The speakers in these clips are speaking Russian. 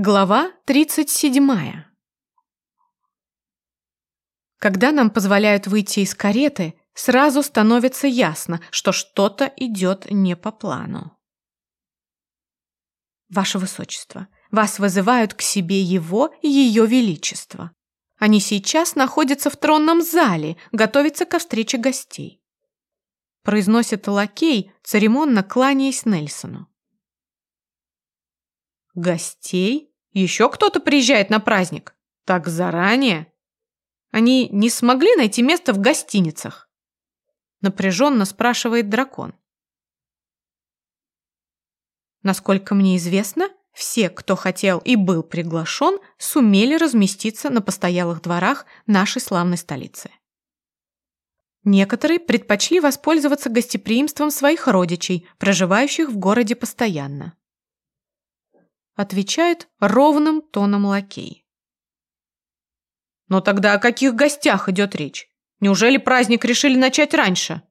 Глава 37. Когда нам позволяют выйти из кареты, сразу становится ясно, что что-то идет не по плану. Ваше Высочество, вас вызывают к себе его и ее величество. Они сейчас находятся в тронном зале, готовятся ко встрече гостей. Произносит лакей, церемонно кланяясь Нельсону. Гостей? Еще кто-то приезжает на праздник? Так заранее? Они не смогли найти место в гостиницах? Напряженно спрашивает дракон. Насколько мне известно, все, кто хотел и был приглашен, сумели разместиться на постоялых дворах нашей славной столицы. Некоторые предпочли воспользоваться гостеприимством своих родичей, проживающих в городе постоянно отвечает ровным тоном лакей. Но тогда о каких гостях идет речь? Неужели праздник решили начать раньше?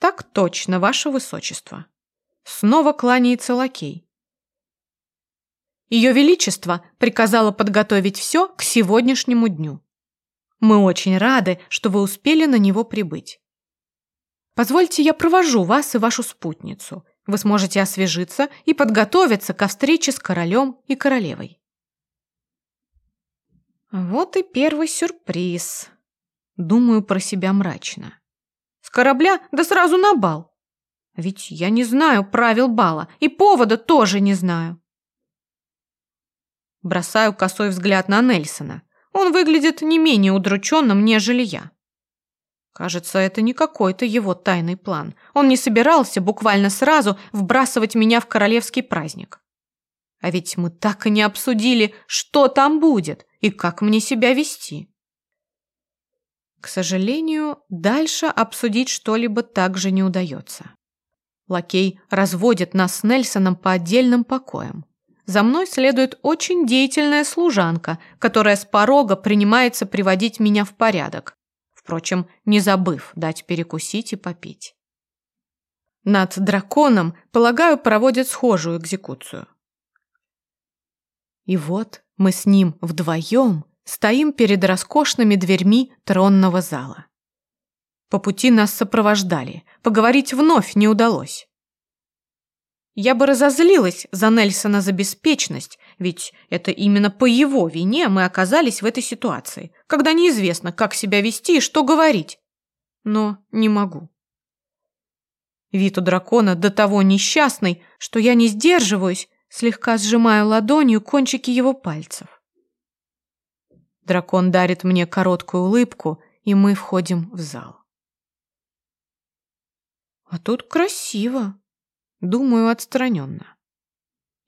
Так точно, ваше высочество. Снова кланяется лакей. Ее Величество приказало подготовить все к сегодняшнему дню. Мы очень рады, что вы успели на него прибыть. Позвольте, я провожу вас и вашу спутницу вы сможете освежиться и подготовиться ко встрече с королем и королевой. Вот и первый сюрприз. Думаю про себя мрачно. С корабля да сразу на бал. Ведь я не знаю правил бала и повода тоже не знаю. Бросаю косой взгляд на Нельсона. Он выглядит не менее удрученным, нежели я. Кажется, это не какой-то его тайный план. Он не собирался буквально сразу вбрасывать меня в королевский праздник. А ведь мы так и не обсудили, что там будет и как мне себя вести. К сожалению, дальше обсудить что-либо также не удается. Лакей разводит нас с Нельсоном по отдельным покоям. За мной следует очень деятельная служанка, которая с порога принимается приводить меня в порядок впрочем, не забыв дать перекусить и попить. Над драконом, полагаю, проводят схожую экзекуцию. И вот мы с ним вдвоем стоим перед роскошными дверьми тронного зала. По пути нас сопровождали, поговорить вновь не удалось. Я бы разозлилась за Нельсона за беспечность, ведь это именно по его вине мы оказались в этой ситуации, когда неизвестно, как себя вести и что говорить. Но не могу. Вид у дракона до того несчастный, что я не сдерживаюсь, слегка сжимаю ладонью кончики его пальцев. Дракон дарит мне короткую улыбку, и мы входим в зал. А тут красиво, думаю отстраненно.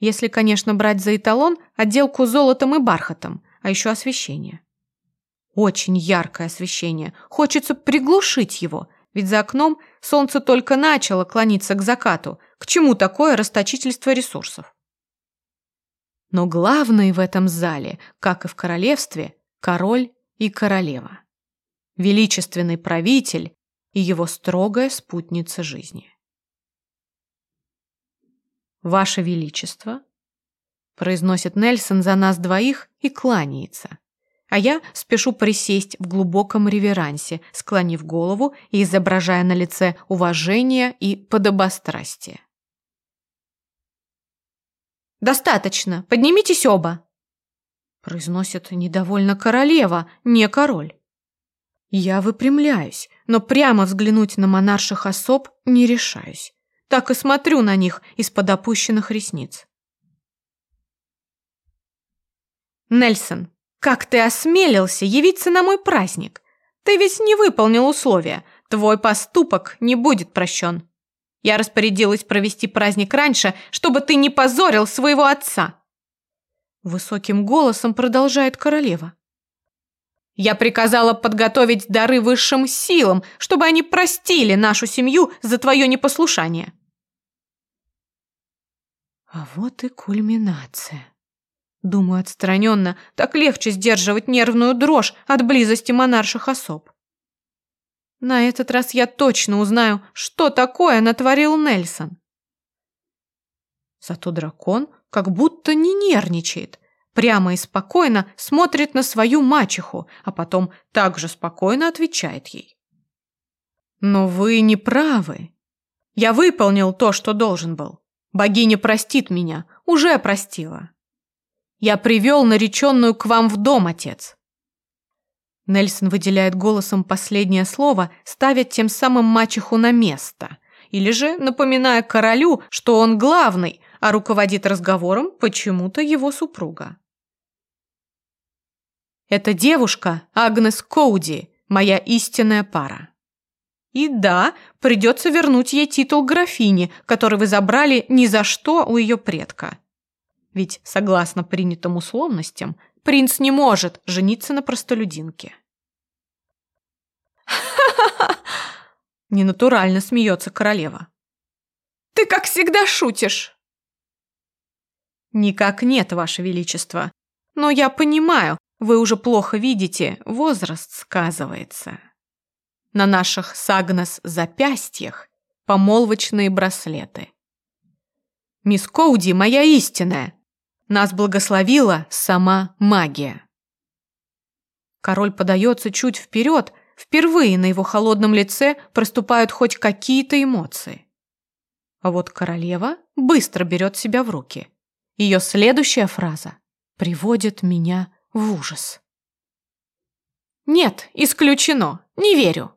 Если, конечно, брать за эталон отделку золотом и бархатом, а еще освещение. Очень яркое освещение. Хочется приглушить его, ведь за окном солнце только начало клониться к закату. К чему такое расточительство ресурсов? Но главное в этом зале, как и в королевстве, король и королева. Величественный правитель и его строгая спутница жизни. «Ваше Величество», – произносит Нельсон за нас двоих и кланяется. А я спешу присесть в глубоком реверансе, склонив голову и изображая на лице уважение и подобострастие. «Достаточно! Поднимитесь оба!» произносит недовольно королева, не король. Я выпрямляюсь, но прямо взглянуть на монарших особ не решаюсь. Так и смотрю на них из-под опущенных ресниц. Нельсон, как ты осмелился явиться на мой праздник? Ты ведь не выполнил условия. Твой поступок не будет прощен. Я распорядилась провести праздник раньше, чтобы ты не позорил своего отца. Высоким голосом продолжает королева. Я приказала подготовить дары высшим силам, чтобы они простили нашу семью за твое непослушание. А вот и кульминация. Думаю отстраненно, так легче сдерживать нервную дрожь от близости монарших особ. На этот раз я точно узнаю, что такое натворил Нельсон. Зато дракон как будто не нервничает, прямо и спокойно смотрит на свою мачеху, а потом также спокойно отвечает ей. «Но вы не правы. Я выполнил то, что должен был. Богиня простит меня, уже простила. Я привел нареченную к вам в дом, отец». Нельсон выделяет голосом последнее слово, ставя тем самым мачеху на место, или же напоминая королю, что он главный, а руководит разговором почему-то его супруга. Эта девушка Агнес Коуди, моя истинная пара. И да, придется вернуть ей титул графини, который вы забрали ни за что у ее предка. Ведь, согласно принятым условностям, принц не может жениться на простолюдинке. «Ха-ха-ха!» Ненатурально смеется королева. «Ты, как всегда, шутишь!» «Никак нет, Ваше Величество. Но я понимаю, вы уже плохо видите, возраст сказывается. На наших сагнос запястьях помолвочные браслеты. Мисс Коуди моя истинная. Нас благословила сама магия. Король подается чуть вперед, впервые на его холодном лице проступают хоть какие-то эмоции. А вот королева быстро берет себя в руки. Ее следующая фраза приводит меня в ужас. «Нет, исключено, не верю.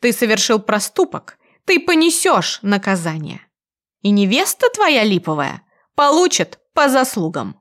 Ты совершил проступок, ты понесешь наказание. И невеста твоя липовая получит по заслугам».